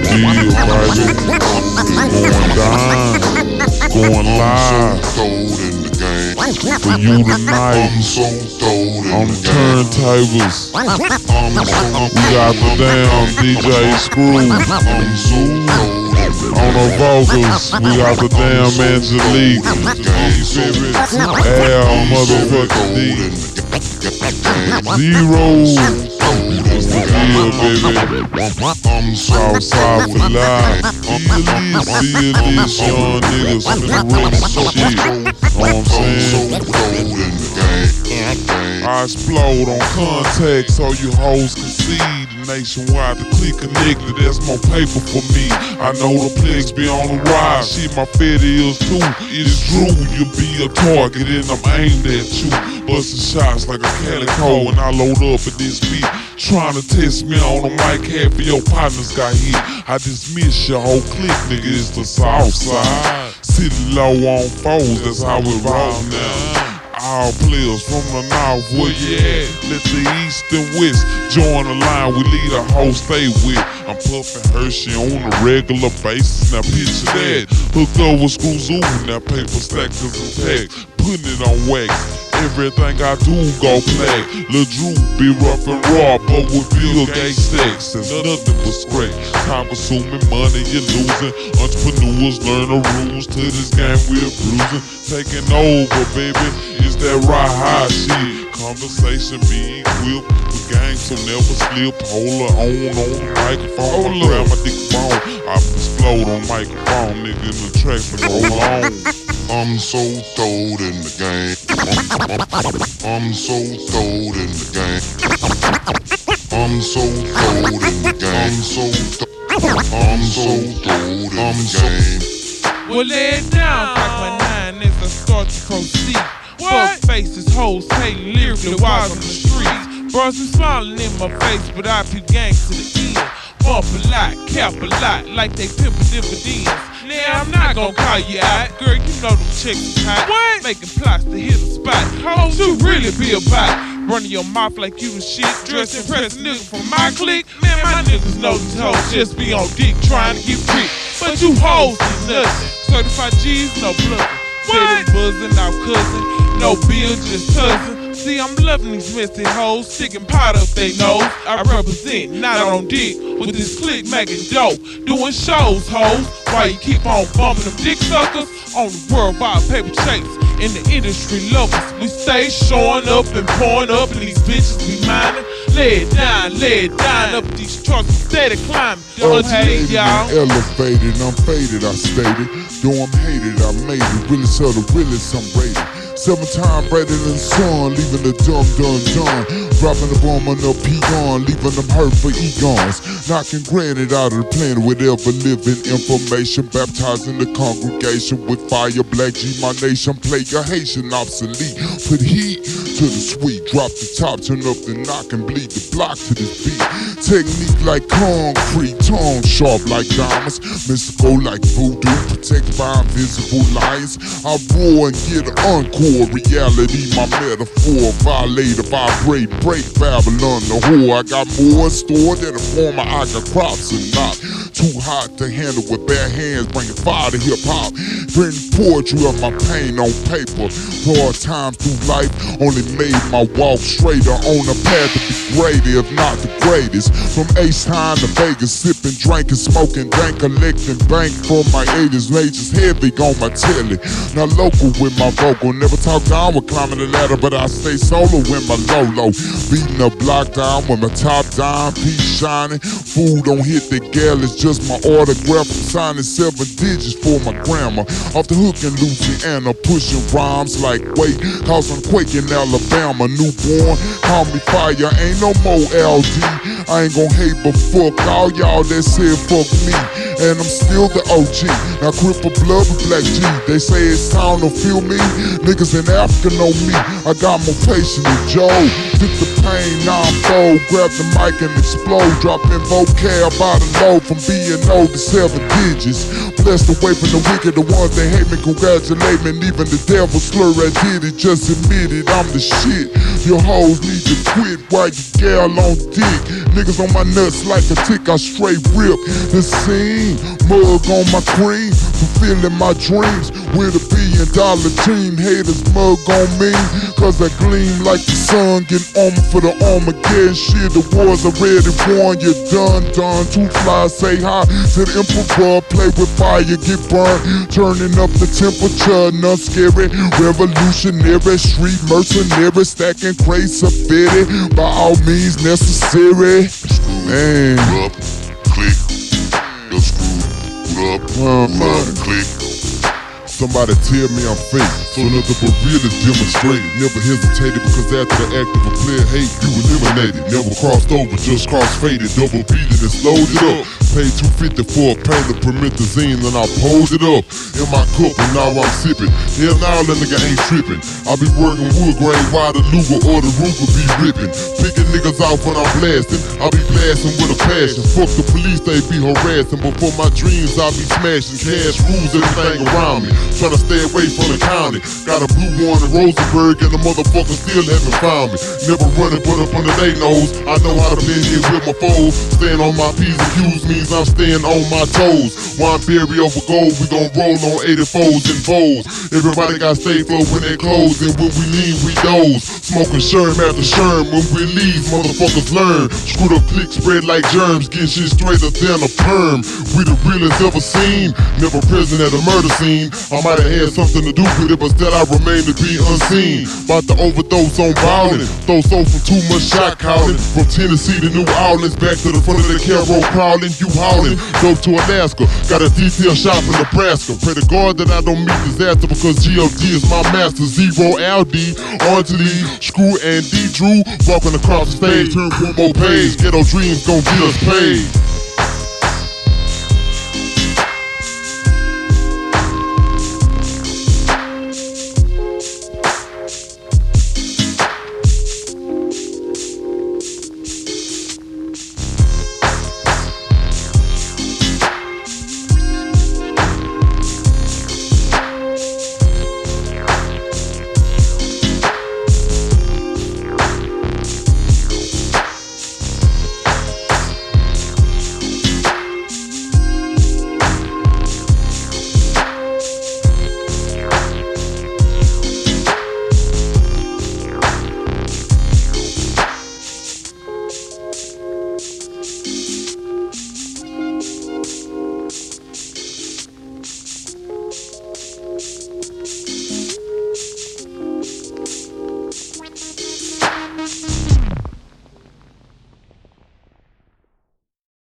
deal, baby. Going down, going live for you tonight. On the turntables, we got the damn DJ Screw. I'm so On the vocals, we got the damn Angelique. Al motherfucking D. Z-Ro. The baby? Southside for life. Feel this, feel this, young niggas finna some shit. I'm saying? I explode on contact so you hoes can see nationwide. The click connected, that's more paper for me. I know the plex be on the rise. Shit, my fed is too. It is true, you be a target and I'm aimed at you. Busting shots like a calico when I load up at this beat. Trying to test me on the mic, half of your partners got hit. I dismiss your whole clique, nigga, it's the south side. Sitting low on foes, that's how we roll now. All players from the north, where you at? Let the east and west join the line. We lead a whole state with. I'm puffing Hershey on a regular basis. Now picture that. Hooked over school zoo. Now paper stackers intact. Putting it on wax. Everything I do go play. Lil Drew be rough and raw, but with Bill Gates stacks. There's nothing but scrape. Time consuming money you're losing. Entrepreneurs learn the rules to this game we're bruising. Taking over, baby. It's that right high shit. Conversation being equipped with gang, so never slip. Hold her on on the microphone. Grab my dick bone. I explode on microphone, nigga, in the track and roll on. I'm so throwed in the game. I'm so throwed in the game. I'm so throwed in the game. I'm so th- I'm so throwed in the game. Well, lay it down, crack my nine as I start to proceed. Fuck faces, hoes, hating lyrically wise on the streets. Bros be smiling in my face, but I peep gangs to the end. Bump a lot, cap a lot, like they pimpin' dividends. Now I'm not gonna call you out, girl. You know them chicks is hot. What? Making plots to hit a spot. Hoes you really be about? Running your mouth like you the shit. Dressed impressed nigga from my clique. Man, my niggas know these hoes just be on dick trying to get rich. But you hoes is nothing. Certified G's, no blood. What? buzzing out cousin. No bill, just cousin. See, I'm loving these messy hoes, sticking pot up they nose. I represent, not on dick, with this click making dope. Doing shows, hoes, while you keep on bumping them dick suckers on the worldwide paper chase. In the industry lovers, we stay showing up and pouring up, and these bitches be minding. Lay it down, lay it down, up these trucks, steady climbing. Underneath, y'all. Elevated, I'm faded, I stated. Though I'm hated, I made it. Really so the realest, I'm rated. Seven times brighter than the sun, leaving the dumb done done. Dropping the bomb on the peon, leaving them hurt for egons. Knocking granite out of the planet with ever living information. Baptizing the congregation with fire. Black G, my nation, play your Haitian obsolete. Put heat to the sweet, drop the top, turn up the knock and bleed the block to this beat. Technique like concrete, tongue sharp like diamonds. Mystical like voodoo, protected by invisible lions. I roar and get an encore. Reality, my metaphor. Violate, vibrate, break Babylon, the whore. I got more in store than a former. I got crops and not too hot to handle with bare hands. Bringing fire to hip hop. Bring poetry of my pain on paper. Hard times through life only made my walk straighter on a path to be greater, if not the greatest. From Ace Time to Vegas, sipping, drinking, smoking, dank, collecting bank from my 80s. Nature's heavy on my telly. Now local with my vocal. Never talk down with climbing the ladder, but I stay solo with my low. Beating the block down with my top down, peace shining. Food don't hit the gal, it's just my autograph. I'm signing seven digits for my grandma. Off the hook in Louisiana, pushing rhymes like wait, cause I'm quaking Alabama. I'm a newborn, call me fire, ain't no more LD. I ain't gon' hate, but fuck all y'all that said fuck me. And I'm still the OG. Now cripple blood with black G. They say it's time to feel me. Niggas in Africa know me. I got more patience than Joe. Took the pain, now I'm bold. Grab the mic and explode. Dropping vocab out of low from being old to seven digits. Blessed away from the wicked, the ones that hate me, congratulate me. And even the devil slur I did it, just admit it, I'm the shit. Your hoes need to quit while you gal on dick. Niggas on my nuts like a tick, I straight rip the scene. Mug on my cream, fulfilling my dreams with a billion dollar team. Haters mug on me, cause I gleam like the sun. Get armor for the Armageddon shit. The wars already won, you're done, done. Two flies say hi to the emperor. Play with fire, get burned. Turning up the temperature, not scary. Revolutionary, street mercenary, stacking crates of fitted. By all means necessary. Man. Up, click, screw, up, oh, click. Somebody tell me I'm fake, so mm-hmm. nothing but real is demonstrated. Never hesitated because after the act of a player hate, you eliminated. Never crossed over, just cross faded. Double beated and slowed it up. Paid 250 for a paint of promethazine and I pulled it up in my cup and now I'm sipping. Hell now that nigga ain't tripping. I be working wood grain while the Luger or the roof will be ripping. Picking niggas off when I'm blasting. I be blasting with a passion. Fuck the police, they be harassing. Before my dreams, I be smashing. Cash rules everything around me. Trying to stay away from the county. Got a blue one in Rosenberg and the motherfucker still haven't found me. Never running, but up under they nose. I know how to blend in with my foes. Staying on my P's and Q's I'm staying on my toes. Wine berry over gold, we gon' roll on 84s and foes. Everybody got stay flow when they close, and when we leave, we doze. Smoking sherm after sherm, when we leave, motherfuckers learn. Screwed up click spread like germs, getting shit straighter than a perm. We the realest ever seen, never present at a murder scene. I might have had something to do with it, but still I remain to be unseen. About to overdose on ballin', throw so from too much shot calling. From Tennessee to New Orleans, back to the front of the Carol crawling, you howling. Dope to Alaska, got a detail shop in Nebraska. Pray to God that I don't meet disaster because GOD is my master. Z-Ro LD, Anthony, Screw and D Drew walking across the stage. Turn one more page, ghetto dreams gon' get us paid.